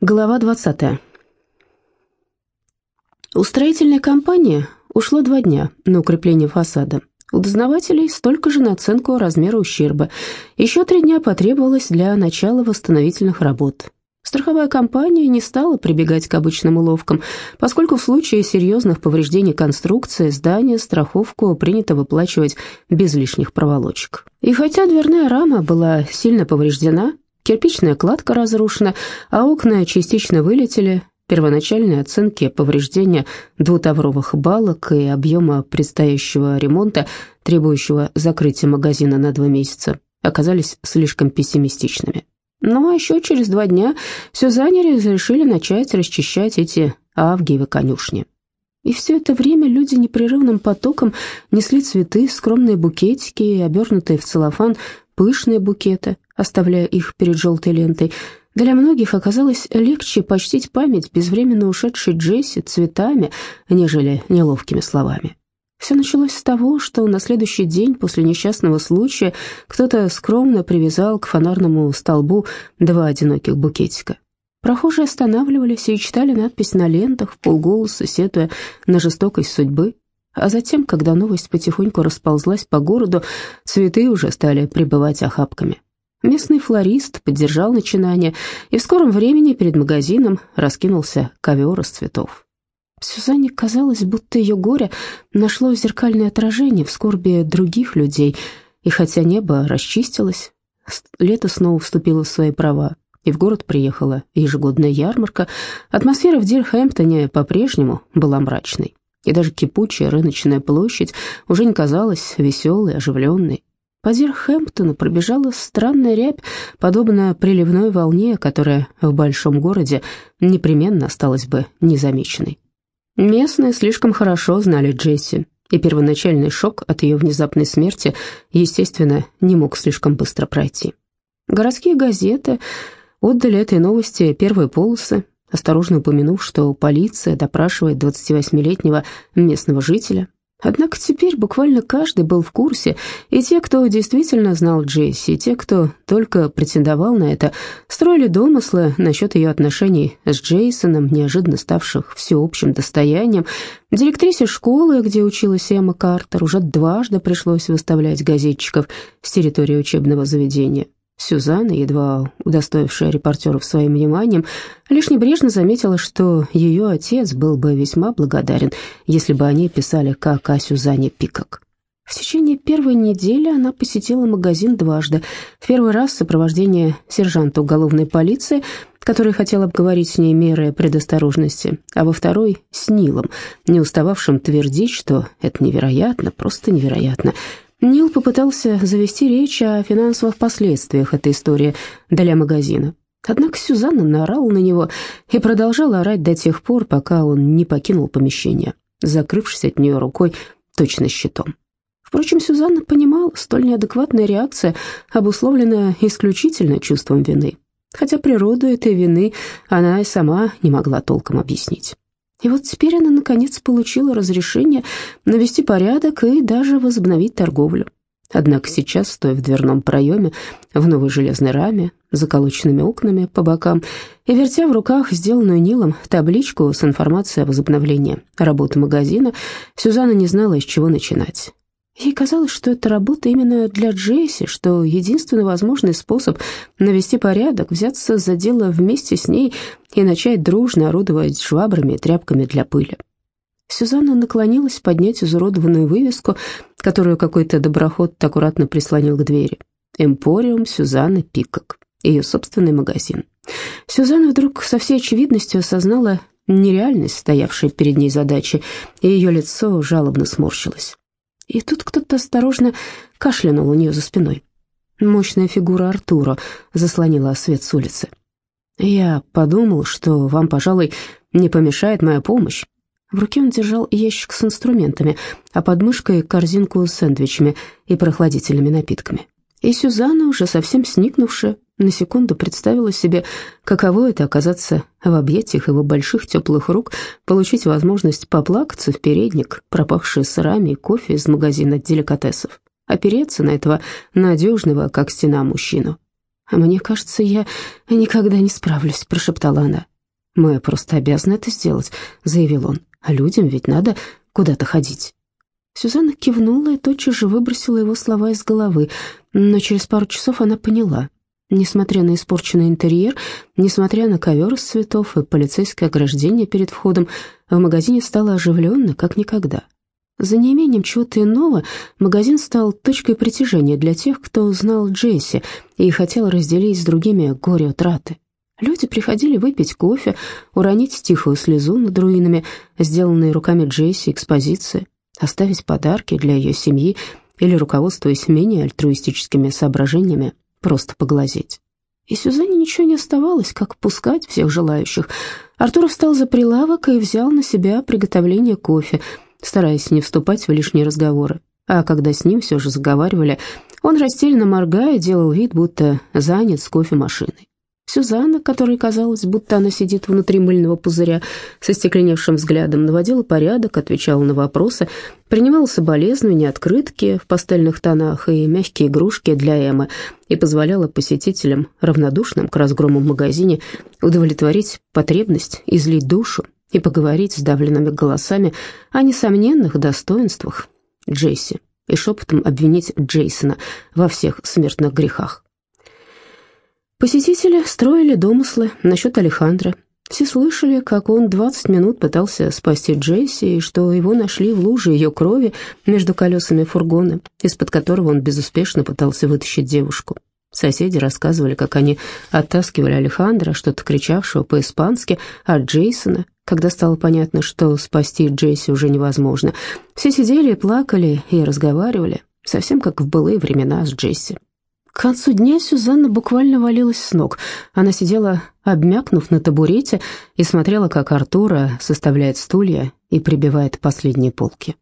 Глава 20. У компании ушло два дня на укрепление фасада. У дознавателей столько же на оценку размера ущерба. Еще три дня потребовалось для начала восстановительных работ. Страховая компания не стала прибегать к обычным уловкам, поскольку в случае серьезных повреждений конструкции здания страховку принято выплачивать без лишних проволочек. И хотя дверная рама была сильно повреждена, Кирпичная кладка разрушена, а окна частично вылетели. Первоначальные оценки повреждения двутавровых балок и объема предстоящего ремонта, требующего закрытия магазина на два месяца, оказались слишком пессимистичными. Ну а еще через два дня Сюзанне разрешили начать расчищать эти авгиевы конюшни. И все это время люди непрерывным потоком несли цветы, скромные букетики, обернутые в целлофан пышные букеты, оставляя их перед желтой лентой. Для многих оказалось легче почтить память безвременно ушедшей Джесси цветами, нежели неловкими словами. Все началось с того, что на следующий день после несчастного случая кто-то скромно привязал к фонарному столбу два одиноких букетика. Прохожие останавливались и читали надпись на лентах в полголоса, сетуя на жестокость судьбы. А затем, когда новость потихоньку расползлась по городу, цветы уже стали прибывать охапками. Местный флорист поддержал начинание, и в скором времени перед магазином раскинулся ковер из цветов. Сюзанне казалось, будто ее горе нашло зеркальное отражение в скорби других людей, и хотя небо расчистилось, лето снова вступило в свои права, и в город приехала ежегодная ярмарка, атмосфера в Дирхэмптоне по-прежнему была мрачной и даже кипучая рыночная площадь уже не казалась веселой, оживленной. По Дирхэмптону пробежала странная рябь, подобная приливной волне, которая в большом городе непременно осталась бы незамеченной. Местные слишком хорошо знали Джесси, и первоначальный шок от ее внезапной смерти, естественно, не мог слишком быстро пройти. Городские газеты отдали этой новости первые полосы, осторожно упомянув, что полиция допрашивает 28-летнего местного жителя. Однако теперь буквально каждый был в курсе, и те, кто действительно знал Джесси, и те, кто только претендовал на это, строили домыслы насчет ее отношений с Джейсоном, неожиданно ставших всеобщим достоянием. Директрисе школы, где училась Эмма Картер, уже дважды пришлось выставлять газетчиков с территории учебного заведения. Сюзанна, едва удостоившая репортеров своим вниманием, лишь небрежно заметила, что ее отец был бы весьма благодарен, если бы они писали как о Сюзанне Пикок. В течение первой недели она посетила магазин дважды. В первый раз в сопровождении сержанта уголовной полиции, который хотел обговорить с ней меры предосторожности, а во второй — с Нилом, не устававшим твердить, что это невероятно, просто невероятно — Нил попытался завести речь о финансовых последствиях этой истории для магазина. Однако Сюзанна наорала на него и продолжала орать до тех пор, пока он не покинул помещение, закрывшись от нее рукой точно щитом. Впрочем, Сюзанна понимала, столь неадекватная реакция обусловлена исключительно чувством вины, хотя природу этой вины она и сама не могла толком объяснить. И вот теперь она, наконец, получила разрешение навести порядок и даже возобновить торговлю. Однако сейчас, стоя в дверном проеме, в новой железной раме, заколоченными окнами по бокам, и вертя в руках сделанную Нилом табличку с информацией о возобновлении работы магазина, Сюзанна не знала, из чего начинать. Ей казалось, что эта работа именно для Джесси, что единственный возможный способ навести порядок, взяться за дело вместе с ней и начать дружно орудовать швабрами и тряпками для пыли. Сюзанна наклонилась поднять изуродованную вывеску, которую какой-то доброход аккуратно прислонил к двери. «Эмпориум Сюзанны Пикок», ее собственный магазин. Сюзанна вдруг со всей очевидностью осознала нереальность стоявшей перед ней задачи, и ее лицо жалобно сморщилось. И тут кто-то осторожно кашлянул у нее за спиной. Мощная фигура Артура заслонила свет с улицы. «Я подумал, что вам, пожалуй, не помешает моя помощь». В руке он держал ящик с инструментами, а под мышкой корзинку с сэндвичами и прохладительными напитками. И Сюзанна, уже совсем сникнувшая, на секунду представила себе, каково это оказаться в объятиях его больших теплых рук, получить возможность поплакаться в передник, пропахший сырами и кофе из магазина деликатесов, опереться на этого надежного, как стена, мужчину. «Мне кажется, я никогда не справлюсь», — прошептала она. «Мы просто обязаны это сделать», — заявил он. «А людям ведь надо куда-то ходить». Сюзанна кивнула и тотчас же выбросила его слова из головы, но через пару часов она поняла. Несмотря на испорченный интерьер, несмотря на ковер из цветов и полицейское ограждение перед входом, в магазине стало оживленно, как никогда. За неимением чего-то иного магазин стал точкой притяжения для тех, кто знал Джесси и хотел разделить с другими горе утраты. Люди приходили выпить кофе, уронить тихую слезу над руинами, сделанные руками Джесси экспозиции, оставить подарки для ее семьи или, руководствуясь менее альтруистическими соображениями, просто поглазеть. И Сюзанне ничего не оставалось, как пускать всех желающих. Артур встал за прилавок и взял на себя приготовление кофе – стараясь не вступать в лишние разговоры. А когда с ним все же заговаривали, он растерянно моргая делал вид, будто занят с кофемашиной. Сюзанна, которой казалось, будто она сидит внутри мыльного пузыря, со стекленевшим взглядом, наводила порядок, отвечала на вопросы, принимала соболезнования, открытки в пастельных тонах и мягкие игрушки для Эммы и позволяла посетителям, равнодушным к разгрому в магазине, удовлетворить потребность, излить душу и поговорить с давленными голосами о несомненных достоинствах Джейси и шепотом обвинить Джейсона во всех смертных грехах. Посетители строили домыслы насчет Алехандро. Все слышали, как он 20 минут пытался спасти Джейси, и что его нашли в луже ее крови между колесами фургона, из-под которого он безуспешно пытался вытащить девушку. Соседи рассказывали, как они оттаскивали Алехандро, что-то кричавшего по-испански, от Джейсона, когда стало понятно, что спасти Джесси уже невозможно. Все сидели и плакали, и разговаривали, совсем как в былые времена с Джесси. К концу дня Сюзанна буквально валилась с ног. Она сидела, обмякнув на табурете, и смотрела, как Артура составляет стулья и прибивает последние полки.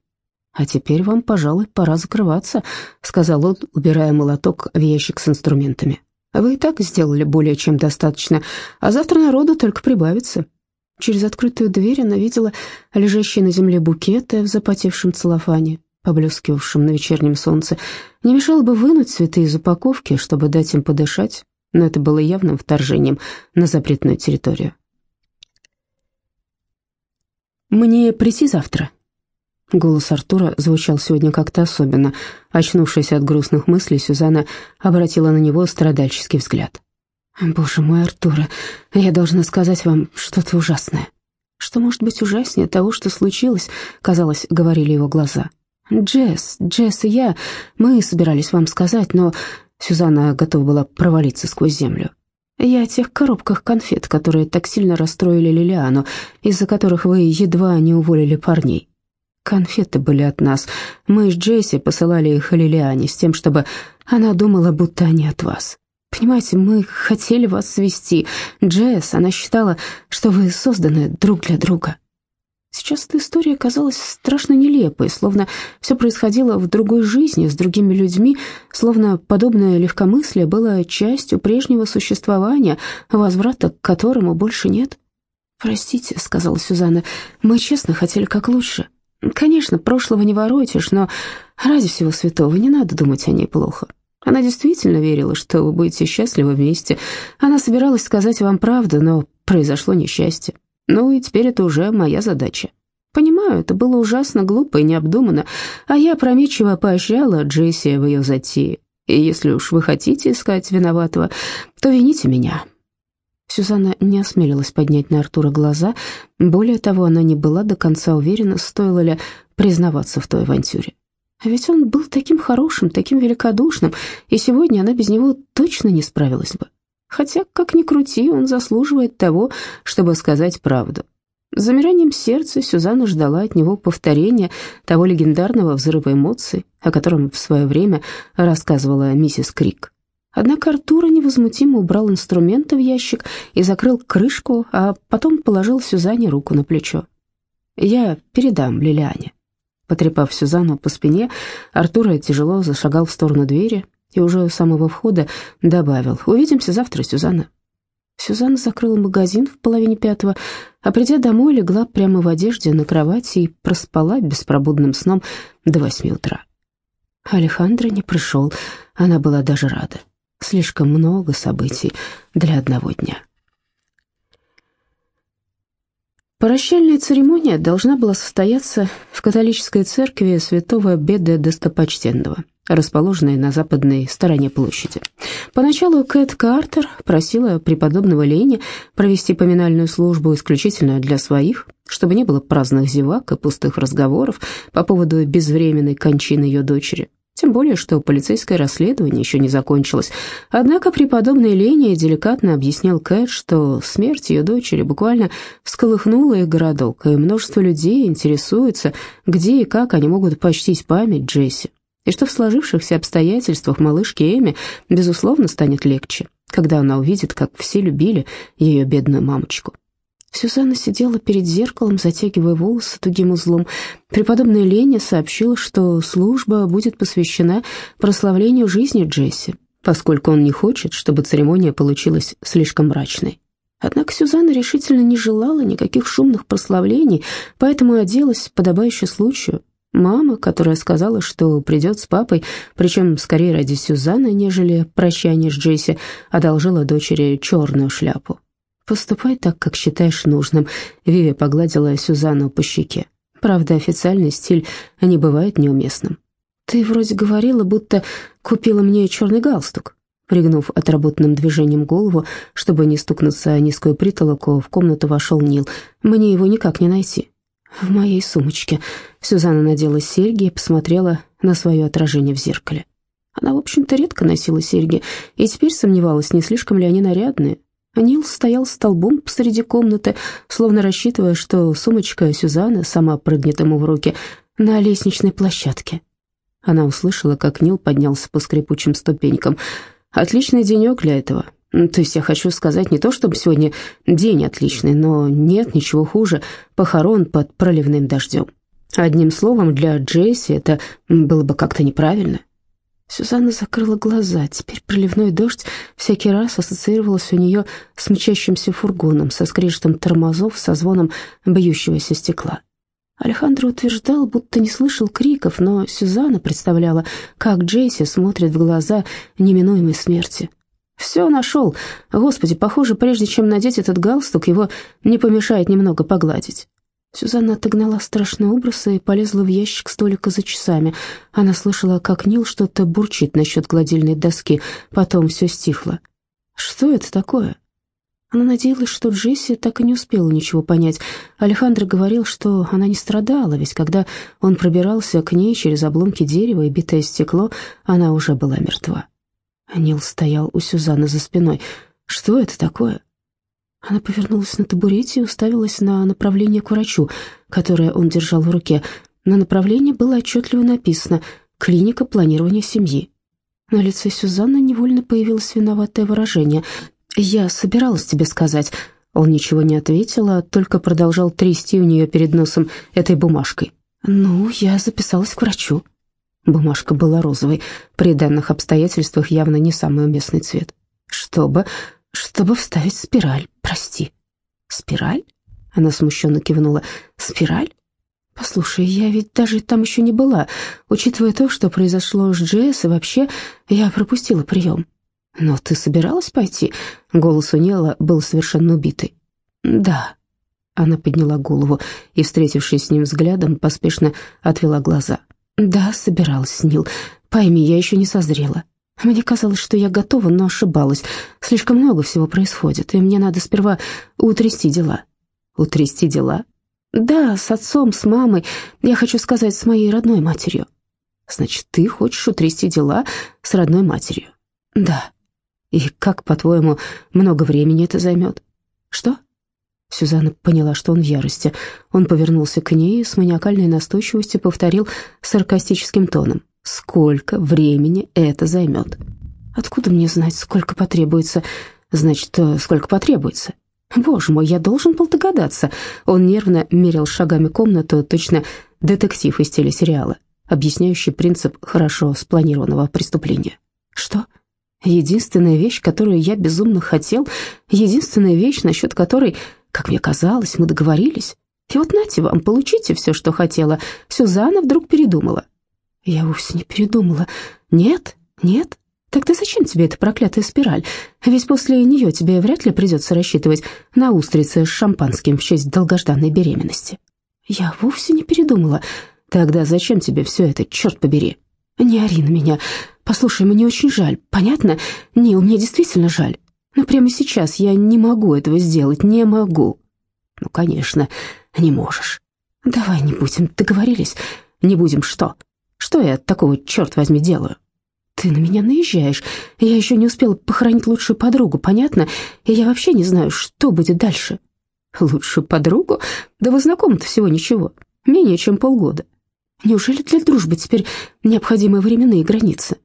«А теперь вам, пожалуй, пора закрываться», — сказал он, убирая молоток в ящик с инструментами. «Вы и так сделали более чем достаточно, а завтра народу только прибавится. Через открытую дверь она видела лежащие на земле букеты в запотевшем целлофане, поблескивавшем на вечернем солнце. Не мешало бы вынуть цветы из упаковки, чтобы дать им подышать, но это было явным вторжением на запретную территорию. «Мне прийти завтра?» Голос Артура звучал сегодня как-то особенно. Очнувшись от грустных мыслей, Сюзанна обратила на него страдальческий взгляд. «Боже мой, Артура, я должна сказать вам что-то ужасное». «Что может быть ужаснее того, что случилось?» — казалось, говорили его глаза. «Джесс, Джесс и я, мы собирались вам сказать, но...» Сюзанна готова была провалиться сквозь землю. «Я о тех коробках конфет, которые так сильно расстроили Лилиану, из-за которых вы едва не уволили парней. Конфеты были от нас. Мы с Джесси посылали их Лилиане с тем, чтобы она думала, будто они от вас. Понимаете, мы хотели вас свести. Джесс, она считала, что вы созданы друг для друга. Сейчас эта история казалась страшно нелепой, словно все происходило в другой жизни, с другими людьми, словно подобное легкомыслие было частью прежнего существования, возврата к которому больше нет. «Простите», — сказала Сюзанна, — «мы честно хотели как лучше. Конечно, прошлого не воротишь, но ради всего святого не надо думать о ней плохо. Она действительно верила, что вы будете счастливы вместе. Она собиралась сказать вам правду, но произошло несчастье. Ну и теперь это уже моя задача. Понимаю, это было ужасно глупо и необдуманно, а я опрометчиво поощряла Джесси в ее затее. И если уж вы хотите искать виноватого, то вините меня». Сюзанна не осмелилась поднять на Артура глаза. Более того, она не была до конца уверена, стоило ли признаваться в той авантюре. А ведь он был таким хорошим, таким великодушным, и сегодня она без него точно не справилась бы. Хотя, как ни крути, он заслуживает того, чтобы сказать правду. С замиранием сердца Сюзанна ждала от него повторения того легендарного взрыва эмоций, о котором в свое время рассказывала миссис Крик. Однако Артур невозмутимо убрал инструменты в ящик и закрыл крышку, а потом положил Сюзанне руку на плечо. «Я передам Лилиане». Потрепав Сюзанну по спине, Артур тяжело зашагал в сторону двери и уже у самого входа добавил «Увидимся завтра, Сюзанна». Сюзанна закрыла магазин в половине пятого, а придя домой, легла прямо в одежде на кровати и проспала беспробудным сном до восьми утра. Алехандро не пришел, она была даже рада. Слишком много событий для одного дня. Прощальная церемония должна была состояться в католической церкви святого Беда Достопочтенного, расположенной на западной стороне площади. Поначалу Кэт Картер просила преподобного Лени провести поминальную службу исключительно для своих, чтобы не было праздных зевак и пустых разговоров по поводу безвременной кончины ее дочери. Тем более, что полицейское расследование еще не закончилось. Однако преподобный Леня деликатно объяснил Кэт, что смерть ее дочери буквально всколыхнула их городок, и множество людей интересуется, где и как они могут почтить память Джесси, и что в сложившихся обстоятельствах малышке Эми, безусловно, станет легче, когда она увидит, как все любили ее бедную мамочку. Сюзанна сидела перед зеркалом, затягивая волосы тугим узлом. Преподобная Леня сообщила, что служба будет посвящена прославлению жизни Джесси, поскольку он не хочет, чтобы церемония получилась слишком мрачной. Однако Сюзанна решительно не желала никаких шумных прославлений, поэтому оделась подобающе случаю. Мама, которая сказала, что придет с папой, причем скорее ради Сюзанны, нежели прощания с Джесси, одолжила дочери черную шляпу. «Поступай так, как считаешь нужным», — Виви погладила Сюзанну по щеке. «Правда, официальный стиль не бывает неуместным». «Ты вроде говорила, будто купила мне черный галстук». Пригнув отработанным движением голову, чтобы не стукнуться о низкую притолоку, в комнату вошел Нил. «Мне его никак не найти». «В моей сумочке». Сюзанна надела серьги и посмотрела на свое отражение в зеркале. Она, в общем-то, редко носила серьги, и теперь сомневалась, не слишком ли они нарядные. Нил стоял столбом посреди комнаты, словно рассчитывая, что сумочка Сюзанны сама прыгнет ему в руки на лестничной площадке. Она услышала, как Нил поднялся по скрипучим ступенькам. «Отличный денек для этого. То есть я хочу сказать не то, чтобы сегодня день отличный, но нет ничего хуже похорон под проливным дождем. Одним словом, для Джесси это было бы как-то неправильно. Сюзанна закрыла глаза. Теперь проливной дождь всякий раз ассоциировался у нее с мчащимся фургоном, со скрежетом тормозов, со звоном бьющегося стекла. Алехандро утверждал, будто не слышал криков, но Сюзанна представляла, как Джейси смотрит в глаза неминуемой смерти. «Все нашел. Господи, похоже, прежде чем надеть этот галстук, его не помешает немного погладить». Сюзанна отогнала страшный образ и полезла в ящик столика за часами. Она слышала, как Нил что-то бурчит насчет гладильной доски, потом все стихло. «Что это такое?» Она надеялась, что Джесси так и не успела ничего понять. Алехандро говорил, что она не страдала, ведь когда он пробирался к ней через обломки дерева и битое стекло, она уже была мертва. Нил стоял у Сюзанны за спиной. «Что это такое?» Она повернулась на табурете и уставилась на направление к врачу, которое он держал в руке. На направлении было отчетливо написано «Клиника планирования семьи». На лице Сюзанны невольно появилось виноватое выражение. «Я собиралась тебе сказать». Он ничего не ответил, а только продолжал трясти у нее перед носом этой бумажкой. «Ну, я записалась к врачу». Бумажка была розовой, при данных обстоятельствах явно не самый уместный цвет. «Чтобы чтобы вставить спираль, прости». «Спираль?» — она смущенно кивнула. «Спираль? Послушай, я ведь даже там еще не была. Учитывая то, что произошло с Джесс, и вообще я пропустила прием». «Но ты собиралась пойти?» Голос у Нела был совершенно убитый. «Да». Она подняла голову и, встретившись с ним взглядом, поспешно отвела глаза. «Да, собиралась, Нил. Пойми, я еще не созрела. Мне казалось, что я готова, но ошибалась. Слишком много всего происходит, и мне надо сперва утрясти дела. Утрясти дела? Да, с отцом, с мамой. Я хочу сказать, с моей родной матерью. Значит, ты хочешь утрясти дела с родной матерью? Да. И как, по-твоему, много времени это займет? Что? Сюзанна поняла, что он в ярости. Он повернулся к ней и с маниакальной настойчивостью повторил саркастическим тоном. Сколько времени это займет? Откуда мне знать, сколько потребуется? Значит, э, сколько потребуется? Боже мой, я должен был догадаться. Он нервно мерил шагами комнату, точно детектив из телесериала, объясняющий принцип хорошо спланированного преступления. Что? Единственная вещь, которую я безумно хотел, единственная вещь, насчет которой, как мне казалось, мы договорились. И вот нате вам, получите все, что хотела. Сюзанна вдруг передумала. Я вовсе не передумала. Нет, нет. Тогда зачем тебе эта проклятая спираль? Ведь после нее тебе вряд ли придется рассчитывать на устрицы с шампанским в честь долгожданной беременности. Я вовсе не передумала. Тогда зачем тебе все это, черт побери? Не ори на меня. Послушай, мне очень жаль, понятно? Нил, мне действительно жаль. Но прямо сейчас я не могу этого сделать, не могу. Ну, конечно, не можешь. Давай не будем, договорились? Не будем что? Что я такого, черт возьми, делаю? Ты на меня наезжаешь. Я еще не успела похоронить лучшую подругу, понятно? И я вообще не знаю, что будет дальше. Лучшую подругу? Да вы знакомы-то всего ничего. Менее чем полгода. Неужели для дружбы теперь необходимы временные границы?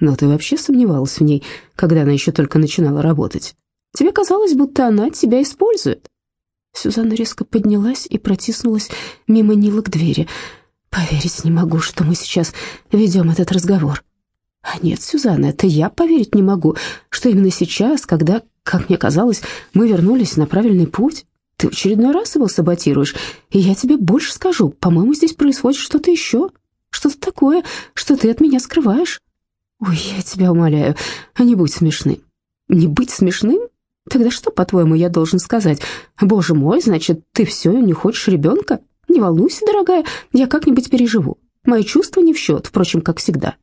Но ты вообще сомневалась в ней, когда она еще только начинала работать. Тебе казалось, будто она тебя использует. Сюзанна резко поднялась и протиснулась мимо Нила к двери. Поверить не могу, что мы сейчас ведем этот разговор. А нет, Сюзанна, это я поверить не могу, что именно сейчас, когда, как мне казалось, мы вернулись на правильный путь, ты в очередной раз его саботируешь, и я тебе больше скажу, по-моему, здесь происходит что-то еще, что-то такое, что ты от меня скрываешь. Ой, я тебя умоляю, не будь смешным. Не быть смешным? Тогда что, по-твоему, я должен сказать? Боже мой, значит, ты все не хочешь ребенка? Не волнуйся, дорогая, я как-нибудь переживу. Мои чувства не в счет, впрочем, как всегда.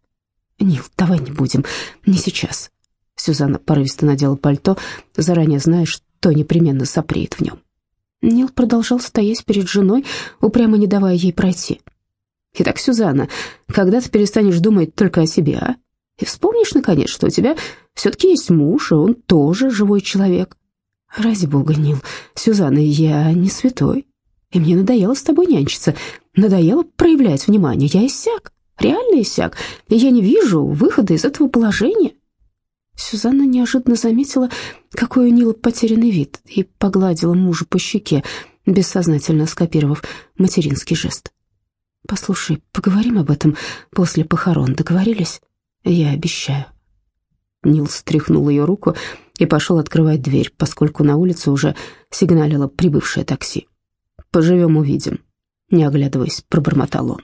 Нил, давай не будем, не сейчас. Сюзанна порывисто надела пальто, заранее зная, что непременно сопреет в нем. Нил продолжал стоять перед женой, упрямо не давая ей пройти. «Итак, Сюзанна, когда ты перестанешь думать только о себе, а? И вспомнишь, наконец, что у тебя все-таки есть муж, и он тоже живой человек. Ради бога, Нил, Сюзанна, я не святой, и мне надоело с тобой нянчиться, надоело проявлять внимание, я иссяк реально иссяк, и я не вижу выхода из этого положения». Сюзанна неожиданно заметила, какой у Нила потерянный вид, и погладила мужа по щеке, бессознательно скопировав материнский жест. «Послушай, поговорим об этом после похорон, договорились? Я обещаю». Нил стряхнул ее руку и пошел открывать дверь, поскольку на улице уже сигналило прибывшее такси. «Поживем, увидим», — не оглядываясь, пробормотал он.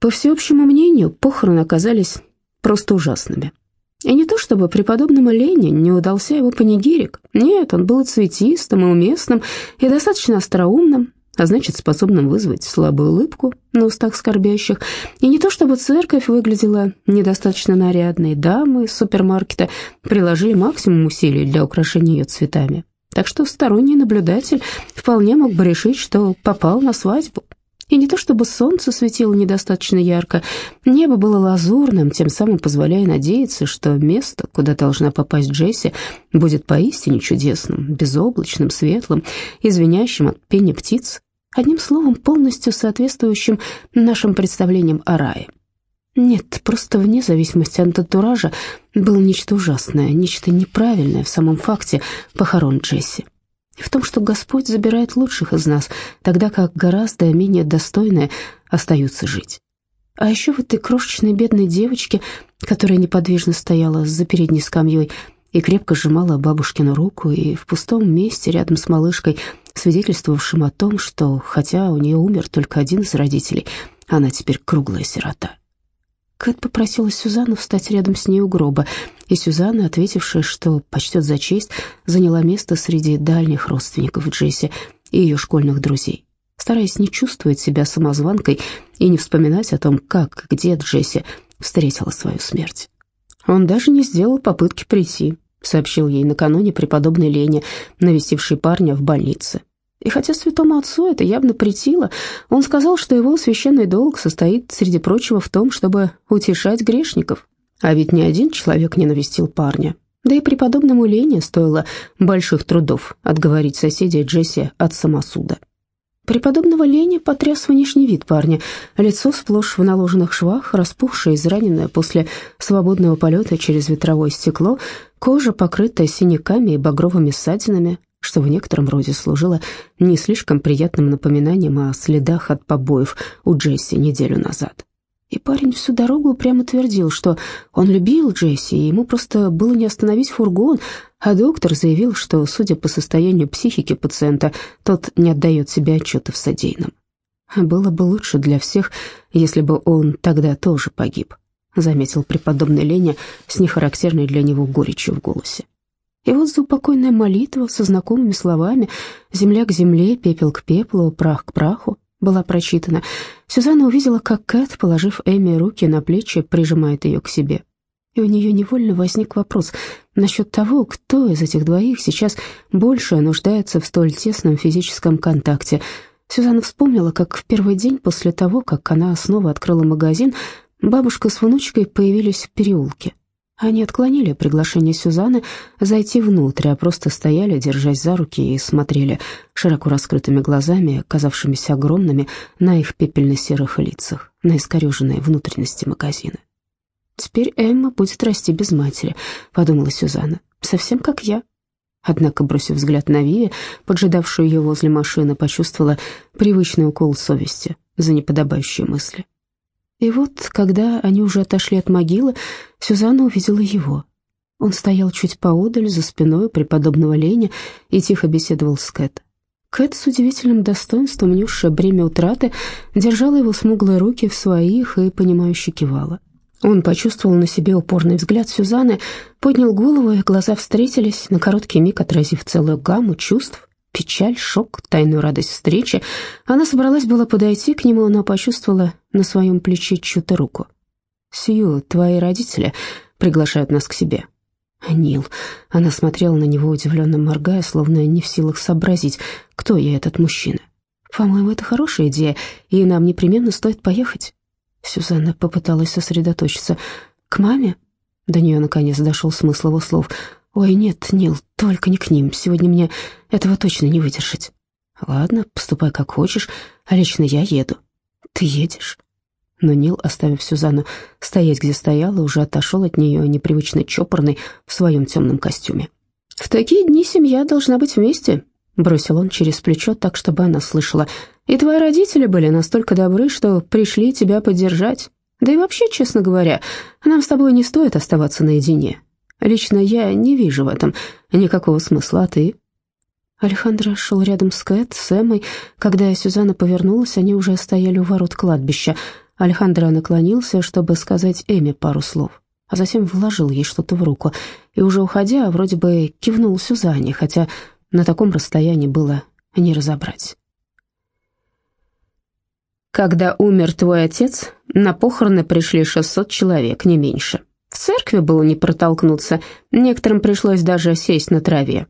По всеобщему мнению, похороны оказались просто ужасными. И не то чтобы преподобному Лене не удался его панигирик. Нет, он был цветистым и уместным, и достаточно остроумным, а значит, способным вызвать слабую улыбку на устах скорбящих. И не то чтобы церковь выглядела недостаточно нарядной, дамы из супермаркета приложили максимум усилий для украшения ее цветами. Так что сторонний наблюдатель вполне мог бы решить, что попал на свадьбу. И не то чтобы солнце светило недостаточно ярко, небо было лазурным, тем самым позволяя надеяться, что место, куда должна попасть Джесси, будет поистине чудесным, безоблачным, светлым, извиняющим от пения птиц, одним словом, полностью соответствующим нашим представлениям о рае. Нет, просто вне зависимости от антуража было нечто ужасное, нечто неправильное в самом факте похорон Джесси в том, что Господь забирает лучших из нас, тогда как гораздо менее достойные остаются жить. А еще в этой крошечной бедной девочке, которая неподвижно стояла за передней скамьей и крепко сжимала бабушкину руку, и в пустом месте рядом с малышкой, свидетельствовавшим о том, что, хотя у нее умер только один из родителей, она теперь круглая сирота. Кэт попросила Сюзанну встать рядом с ней у гроба, и Сюзанна, ответившая, что почтет за честь, заняла место среди дальних родственников Джесси и ее школьных друзей, стараясь не чувствовать себя самозванкой и не вспоминать о том, как и где Джесси встретила свою смерть. Он даже не сделал попытки прийти, сообщил ей накануне преподобной Лене, навестившей парня в больнице. И хотя святому отцу это явно претило, он сказал, что его священный долг состоит, среди прочего, в том, чтобы утешать грешников. А ведь ни один человек не навестил парня. Да и преподобному Лене стоило больших трудов отговорить соседей Джесси от самосуда. Преподобного Лене потряс внешний вид парня. Лицо сплошь в наложенных швах, распухшее, израненное после свободного полета через ветровое стекло, кожа, покрытая синяками и багровыми ссадинами, что в некотором роде служило не слишком приятным напоминанием о следах от побоев у Джесси неделю назад. И парень всю дорогу прямо твердил, что он любил Джесси, и ему просто было не остановить фургон, а доктор заявил, что, судя по состоянию психики пациента, тот не отдает себе отчета в содеянном. Было бы лучше для всех, если бы он тогда тоже погиб. заметил преподобный Леня с нехарактерной для него горечью в голосе. И вот заупокойная молитва со знакомыми словами «земля к земле, пепел к пеплу, прах к праху» была прочитана. Сюзанна увидела, как Кэт, положив Эми руки на плечи, прижимает ее к себе. И у нее невольно возник вопрос насчет того, кто из этих двоих сейчас больше нуждается в столь тесном физическом контакте. Сюзанна вспомнила, как в первый день после того, как она снова открыла магазин, бабушка с внучкой появились в переулке. Они отклонили приглашение Сюзанны зайти внутрь, а просто стояли, держась за руки, и смотрели широко раскрытыми глазами, казавшимися огромными, на их пепельно-серых лицах, на искореженные внутренности магазина. «Теперь Эмма будет расти без матери», — подумала Сюзанна, — «совсем как я». Однако, бросив взгляд на Виви, поджидавшую ее возле машины, почувствовала привычный укол совести за неподобающие мысли. И вот, когда они уже отошли от могилы, Сюзанна увидела его. Он стоял чуть поодаль, за спиной преподобного Леня, и тихо беседовал с Кэт. Кэт с удивительным достоинством, несшая бремя утраты, держала его смуглые руки в своих и, понимающе кивала. Он почувствовал на себе упорный взгляд Сюзанны, поднял голову, и глаза встретились, на короткий миг отразив целую гамму чувств, печаль, шок, тайную радость встречи. Она собралась было подойти к нему, но почувствовала на своем плече чью-то руку. «Сью, твои родители приглашают нас к себе». «Нил». Она смотрела на него, удивленно моргая, словно не в силах сообразить, кто я этот мужчина. «По-моему, это хорошая идея, и нам непременно стоит поехать». Сюзанна попыталась сосредоточиться. «К маме?» До нее, наконец, дошел смысл его слов. «Ой, нет, Нил, только не к ним. Сегодня мне этого точно не выдержать». «Ладно, поступай как хочешь, а лично я еду». «Ты едешь?» Но Нил, оставив Сюзанну стоять, где стояла, уже отошел от нее, непривычно чопорный, в своем темном костюме. «В такие дни семья должна быть вместе», — бросил он через плечо так, чтобы она слышала. «И твои родители были настолько добры, что пришли тебя поддержать. Да и вообще, честно говоря, нам с тобой не стоит оставаться наедине. Лично я не вижу в этом никакого смысла, а ты?» Алехандро шел рядом с Кэт, с Эммой. Когда Сюзанна повернулась, они уже стояли у ворот кладбища. Алехандро наклонился, чтобы сказать Эми пару слов, а затем вложил ей что-то в руку. И уже уходя, вроде бы кивнул Сюзанне, хотя на таком расстоянии было не разобрать. Когда умер твой отец, на похороны пришли 600 человек, не меньше. В церкви было не протолкнуться, некоторым пришлось даже сесть на траве.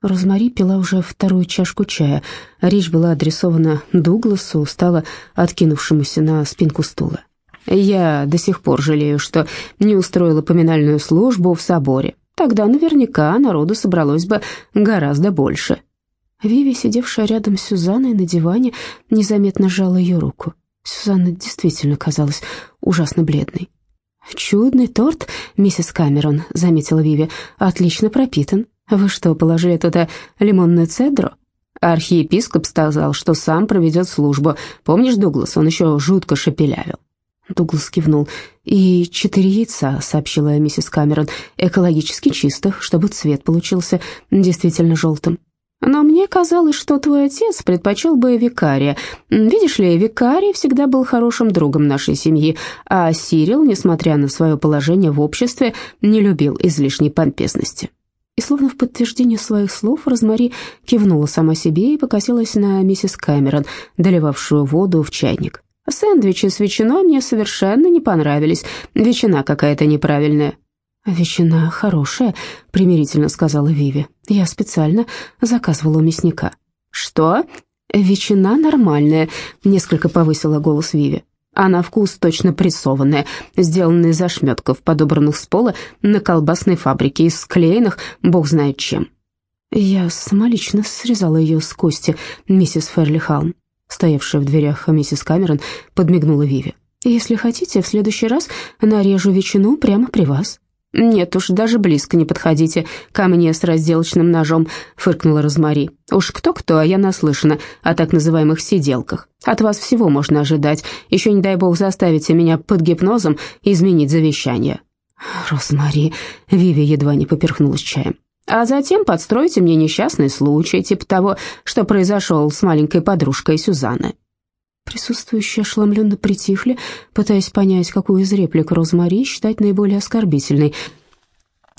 Розмари пила уже вторую чашку чая. Речь была адресована Дугласу, устало откинувшемуся на спинку стула. «Я до сих пор жалею, что не устроила поминальную службу в соборе. Тогда наверняка народу собралось бы гораздо больше». Виви, сидевшая рядом с Сюзанной на диване, незаметно сжала ее руку. Сюзанна действительно казалась ужасно бледной. «Чудный торт, миссис Камерон», — заметила Виви. «Отлично пропитан. Вы что, положили туда лимонную цедру?» Архиепископ сказал, что сам проведет службу. Помнишь, Дуглас, он еще жутко шепелявил. Дуглас кивнул. «И четыре яйца», — сообщила миссис Камерон, — «экологически чистых, чтобы цвет получился действительно желтым». Но мне казалось, что твой отец предпочел бы викария. Видишь ли, викарий всегда был хорошим другом нашей семьи, а Сирил, несмотря на свое положение в обществе, не любил излишней помпезности. И словно в подтверждение своих слов Розмари кивнула сама себе и покосилась на миссис Кэмерон, доливавшую воду в чайник. «Сэндвичи с ветчиной мне совершенно не понравились. Ветчина какая-то неправильная. «Ветчина хорошая», — примирительно сказала Виви. «Я специально заказывала у мясника». «Что?» «Ветчина нормальная», — несколько повысила голос Виви. А на вкус точно прессованная, сделанная из ошметков, подобранных с пола на колбасной фабрике, из склеенных бог знает чем. Я самолично срезала ее с кости, миссис Ферлихалм. Стоявшая в дверях миссис Камерон подмигнула Виви. «Если хотите, в следующий раз нарежу ветчину прямо при вас». «Нет уж, даже близко не подходите ко мне с разделочным ножом», — фыркнула Розмари. «Уж кто-кто, а я наслышана о так называемых сиделках. От вас всего можно ожидать. Еще, не дай бог, заставите меня под гипнозом изменить завещание». «Розмари», — Виви едва не поперхнулась чаем. «А затем подстройте мне несчастный случай, типа того, что произошел с маленькой подружкой Сюзанны». Присутствующие ошеломленно притихли, пытаясь понять, какую из реплик Розмари считать наиболее оскорбительной.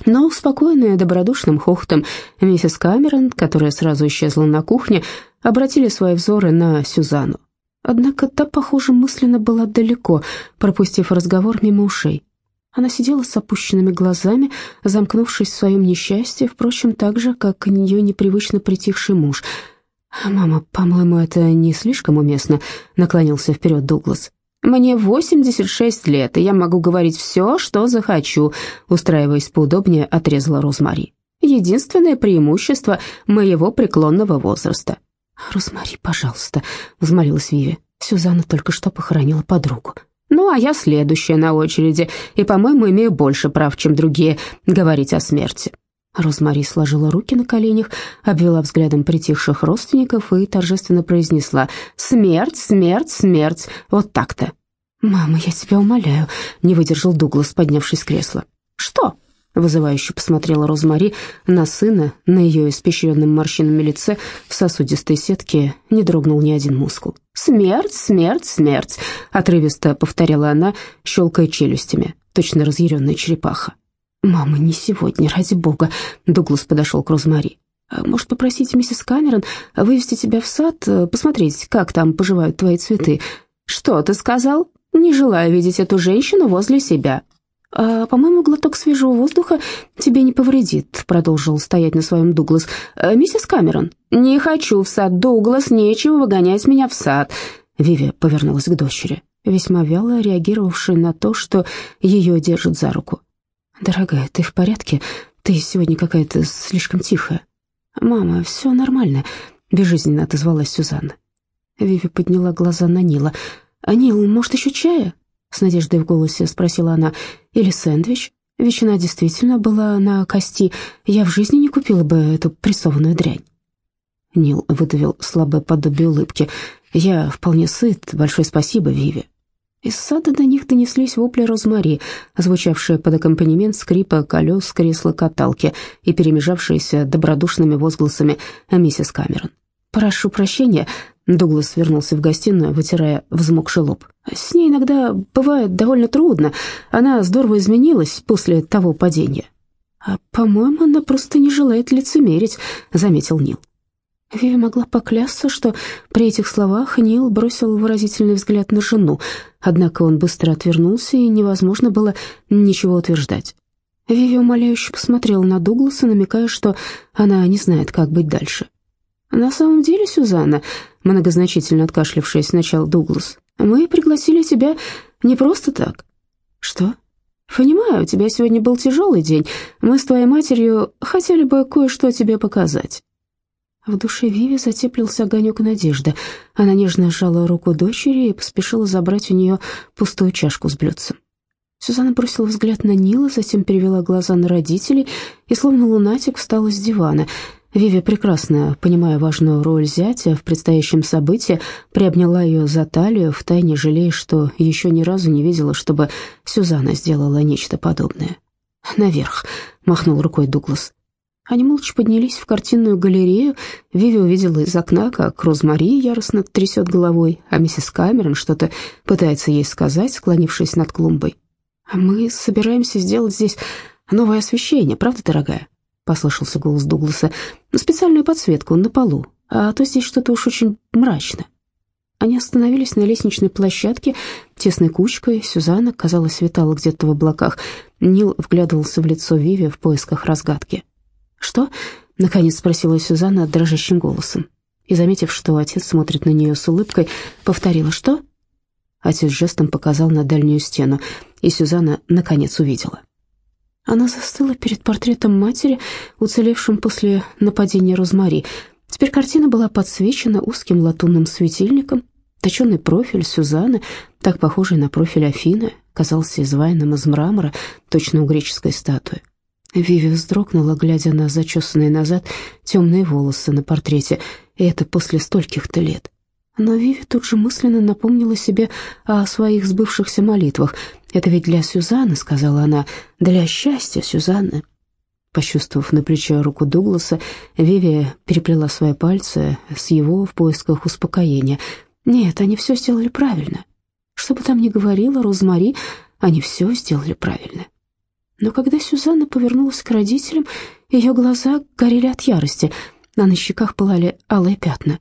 Но успокоенная добродушным хохотом миссис Камерон, которая сразу исчезла на кухне, обратили свои взоры на Сюзанну. Однако та, похоже, мысленно была далеко, пропустив разговор мимо ушей. Она сидела с опущенными глазами, замкнувшись в своем несчастье, впрочем, так же, как ее непривычно притихший муж. «Мама, по-моему, это не слишком уместно», — наклонился вперед Дуглас. «Мне 86 лет, и я могу говорить все, что захочу», — устраиваясь поудобнее, отрезала Розмари. «Единственное преимущество моего преклонного возраста». «Розмари, пожалуйста», — взмолилась Виви. «Сюзанна только что похоронила подругу». Ну, а я следующая на очереди, и, по-моему, имею больше прав, чем другие, говорить о смерти». Розмари сложила руки на коленях, обвела взглядом притихших родственников и торжественно произнесла «Смерть, смерть, смерть, вот так-то». «Мама, я тебя умоляю», — не выдержал Дуглас, поднявшись с кресла. «Что?» Вызывающе посмотрела Розмари на сына, на ее испещренном морщинами лице в сосудистой сетке не дрогнул ни один мускул. «Смерть, смерть, смерть!» — отрывисто повторяла она, щелкая челюстями, точно разъяренная черепаха. «Мама, не сегодня, ради бога!» — Дуглас подошел к Розмари. «А «Может, попросить миссис Камерон вывести тебя в сад, посмотреть, как там поживают твои цветы?» «Что ты сказал? Не желаю видеть эту женщину возле себя», «А, по-моему, глоток свежего воздуха тебе не повредит», — продолжил стоять на своем Дуглас. «Э, «Миссис Камерон, не хочу в сад, Дуглас, нечего выгонять меня в сад». Виви повернулась к дочери, весьма вяло реагировавшей на то, что ее держат за руку. «Дорогая, ты в порядке? Ты сегодня какая-то слишком тихая». «Мама, все нормально», — безжизненно отозвалась Сюзанна. Виви подняла глаза на Нила. «А Нил, может, еще чая?» с надеждой в голосе спросила она. «Или сэндвич? Ветчина действительно была на кости. Я в жизни не купила бы эту прессованную дрянь». Нил выдавил слабое подобие улыбки. «Я вполне сыт. Большое спасибо, Виви». Из сада до них донеслись вопли Розмари, звучавшие под аккомпанемент скрипа колес кресла-каталки и перемежавшиеся добродушными возгласами миссис Камерон. «Прошу прощения», Дуглас вернулся в гостиную, вытирая взмокший лоб. «С ней иногда бывает довольно трудно. Она здорово изменилась после того падения». «А, по-моему, она просто не желает лицемерить», — заметил Нил. Виви могла поклясться, что при этих словах Нил бросил выразительный взгляд на жену, однако он быстро отвернулся, и невозможно было ничего утверждать. Виви умоляюще посмотрела на Дугласа, намекая, что она не знает, как быть дальше. «На самом деле, Сюзанна», — многозначительно откашлявшись, начал Дуглас, «мы пригласили тебя не просто так». «Что?» «Понимаю, у тебя сегодня был тяжелый день. Мы с твоей матерью хотели бы кое-что тебе показать». В душе Виви затеплился огонек надежды. Она нежно сжала руку дочери и поспешила забрать у нее пустую чашку с блюдцем. Сюзанна бросила взгляд на Нила, затем перевела глаза на родителей и, словно лунатик, встала с дивана — Виви, прекрасно понимая важную роль зятя в предстоящем событии, приобняла ее за талию, втайне жалея, что еще ни разу не видела, чтобы Сюзанна сделала нечто подобное. «Наверх», — махнул рукой Дуглас. Они молча поднялись в картинную галерею. Виви увидела из окна, как Розмари яростно трясет головой, а миссис Камерон что-то пытается ей сказать, склонившись над клумбой. «Мы собираемся сделать здесь новое освещение, правда, дорогая?» послышался голос Дугласа, специальную подсветку на полу, а то здесь что-то уж очень мрачно. Они остановились на лестничной площадке, тесной кучкой. Сюзанна, казалось, витала где-то в облаках. Нил вглядывался в лицо Виви в поисках разгадки. «Что?» — наконец спросила Сюзанна дрожащим голосом. И, заметив, что отец смотрит на нее с улыбкой, повторила «Что?». Отец жестом показал на дальнюю стену, и Сюзанна наконец увидела. Она застыла перед портретом матери, уцелевшим после нападения Розмари. Теперь картина была подсвечена узким латунным светильником. Точеный профиль Сюзанны, так похожий на профиль Афины, казался изваянным из мрамора, точно у греческой статуи. Виви вздрогнула, глядя на зачесанные назад темные волосы на портрете, и это после стольких-то лет. Но Виви тут же мысленно напомнила себе о своих сбывшихся молитвах. «Это ведь для Сюзанны», — сказала она, — «для счастья Сюзанны». Почувствовав на плече руку Дугласа, Виви переплела свои пальцы с его в поисках успокоения. Нет, они все сделали правильно. Что бы там ни говорила Розмари, они все сделали правильно. Но когда Сюзанна повернулась к родителям, ее глаза горели от ярости, а на щеках пылали алые пятна.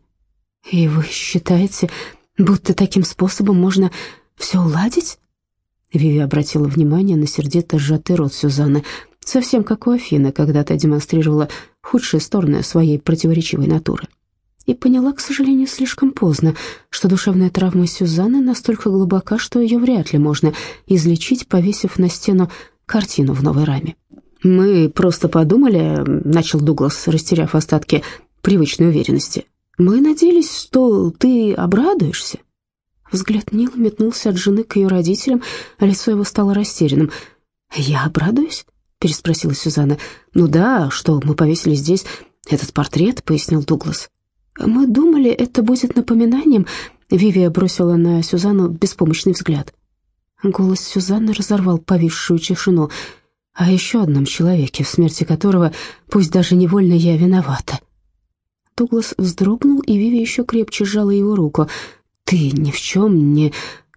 «И вы считаете, будто таким способом можно все уладить?» Виви обратила внимание на сердито сжатый рот Сюзанны, совсем как у Афины, когда та демонстрировала худшие стороны своей противоречивой натуры. И поняла, к сожалению, слишком поздно, что душевная травма Сюзанны настолько глубока, что ее вряд ли можно излечить, повесив на стену картину в новой раме. «Мы просто подумали», — начал Дуглас, растеряв остатки привычной уверенности. «Мы надеялись, что ты обрадуешься». Взгляд Нила метнулся от жены к ее родителям, а лицо его стало растерянным. «Я обрадуюсь?» — переспросила Сюзанна. «Ну да, что мы повесили здесь этот портрет», — пояснил Дуглас. «Мы думали, это будет напоминанием», — Вивия бросила на Сюзанну беспомощный взгляд. Голос Сюзанны разорвал повисшую тишину. «О еще одном человеке, в смерти которого, пусть даже невольно, я виновата». Дуглас вздрогнул, и Виви еще крепче сжала его руку. «Ты ни в чем не...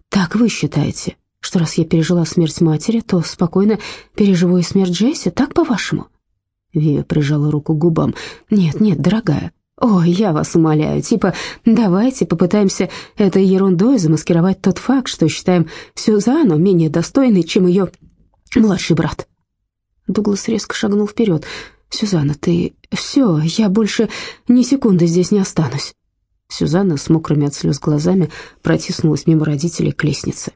Так вы считаете, что раз я пережила смерть матери, то спокойно переживу и смерть Джесси, так по-вашему?» Виви прижала руку к губам. «Нет, нет, дорогая, «О, я вас умоляю, типа, давайте попытаемся этой ерундой замаскировать тот факт, что считаем Сюзанну менее достойной, чем ее младший брат». Дуглас резко шагнул вперед. «Сюзанна, ты... Все, я больше ни секунды здесь не останусь». Сюзанна с мокрыми от слез глазами протиснулась мимо родителей к лестнице.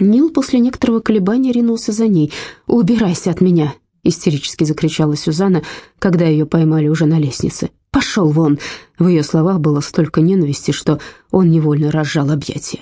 Нил после некоторого колебания ринулся за ней. «Убирайся от меня!» — истерически закричала Сюзанна, когда ее поймали уже на лестнице. «Пошел вон!» В ее словах было столько ненависти, что он невольно разжал объятия.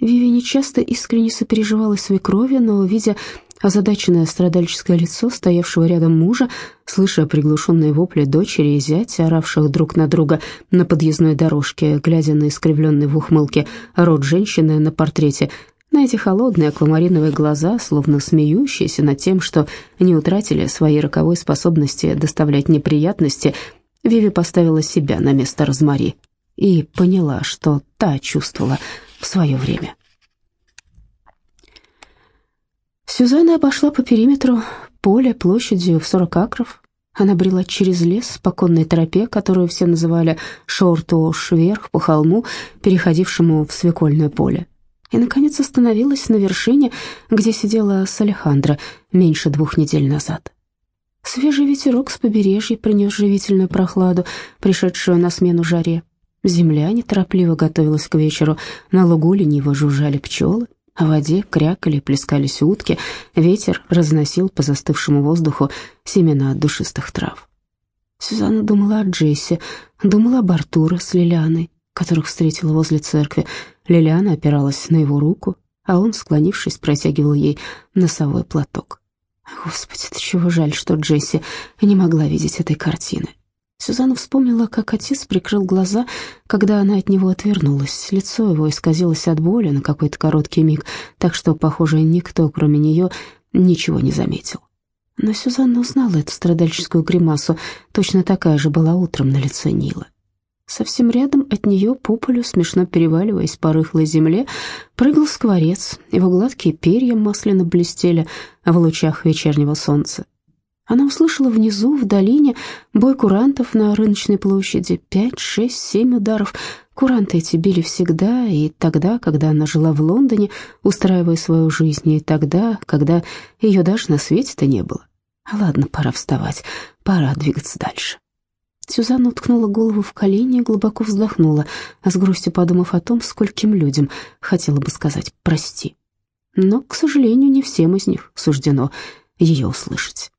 Виви нечасто искренне сопереживала свекрови, но, видя озадаченное страдальческое лицо стоявшего рядом мужа, слыша приглушенные вопли дочери и зятя, оравших друг на друга на подъездной дорожке, глядя на искривленный в ухмылке рот женщины на портрете, на эти холодные аквамариновые глаза, словно смеющиеся над тем, что не утратили своей роковой способности доставлять неприятности – Виви поставила себя на место Розмари и поняла, что та чувствовала в свое время. Сюзанна обошла по периметру поля площадью в 40 акров. Она брела через лес по конной тропе, которую все называли Шортош, вверх по холму, переходившему в свекольное поле. И, наконец, остановилась на вершине, где сидела Салехандра меньше двух недель назад. Свежий ветерок с побережья принес живительную прохладу, пришедшую на смену жаре. Земля неторопливо готовилась к вечеру, на лугу лениво жужжали пчелы, а в воде крякали, плескались утки, ветер разносил по застывшему воздуху семена душистых трав. Сюзанна думала о Джессе, думала об Артуре с Лилианой, которых встретила возле церкви. Лилиана опиралась на его руку, а он, склонившись, протягивал ей носовой платок. Господи, ты чего жаль, что Джесси не могла видеть этой картины. Сюзанна вспомнила, как отец прикрыл глаза, когда она от него отвернулась. Лицо его исказилось от боли на какой-то короткий миг, так что, похоже, никто, кроме нее, ничего не заметил. Но Сюзанна узнала эту страдальческую гримасу, точно такая же была утром на лице Нила. Совсем рядом от нее по полю, смешно переваливаясь по рыхлой земле, прыгал скворец. Его гладкие перья масляно блестели в лучах вечернего солнца. Она услышала внизу, в долине, бой курантов на рыночной площади. Пять, шесть, семь ударов. Куранты эти били всегда, и тогда, когда она жила в Лондоне, устраивая свою жизнь, и тогда, когда ее даже на свете-то не было. Ладно, пора вставать, пора двигаться дальше. Сюзанна уткнула голову в колени и глубоко вздохнула, с грустью подумав о том, скольким людям хотела бы сказать «прости». Но, к сожалению, не всем из них суждено ее услышать.